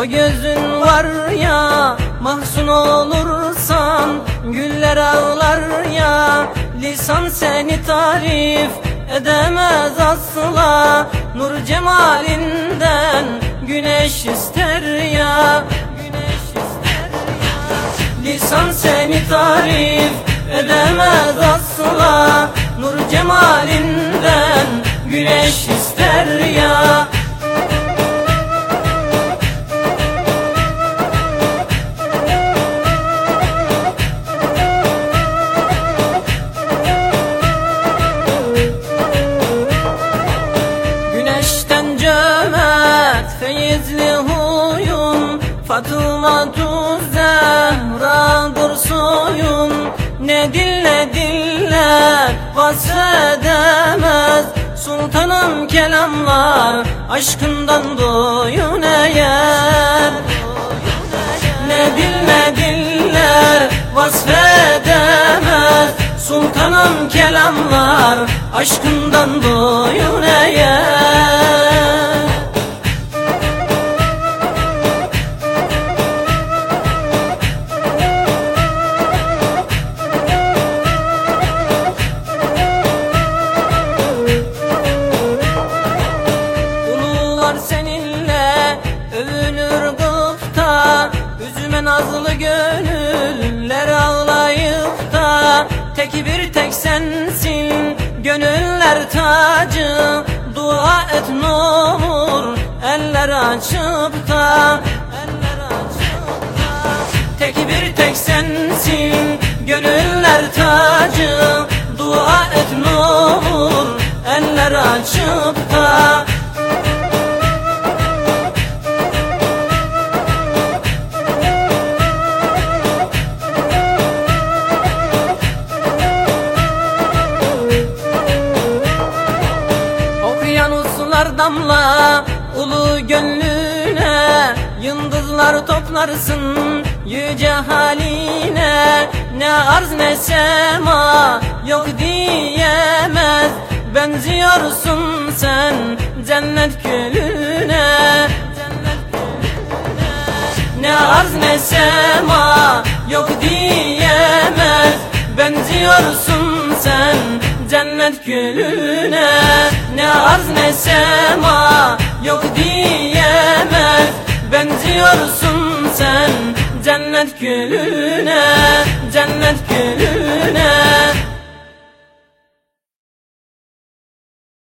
O gözün var ya mahzun olursan Güller ağlar ya. Lisan seni tarif edemez asla Nur cemalinden güneş ister ya Güneş ister ya. Lisan seni tarif edemez asla Nur cemalinden güneş ister ya Fatıma Zehra'dır soyun Ne dille diller vasfedemez. Sultanım kelamlar aşkından doyun eğer. Ne dil ne diller vasfedemez. Sultanım kelamlar aşkından doyun eğer nazlı gönüller ağlayıp da Tek bir tek sensin. Gönüller tacı Dua et ne olur. Eller açıp da Eller açıp da Tek bir tek sensin. Gönüller tacı damla ulu gönlüne Yıldızlar toplarsın yüce haline. Ne arz ne sema yok diyemez Benziyorsun sen cennet gülüne. Ne arz ne sema yok diyemez Benziyorsun sen cennet gülüne Ne arz ne sema yok diyemez. Benziyorsun sen cennet gülüne Cennet gülüne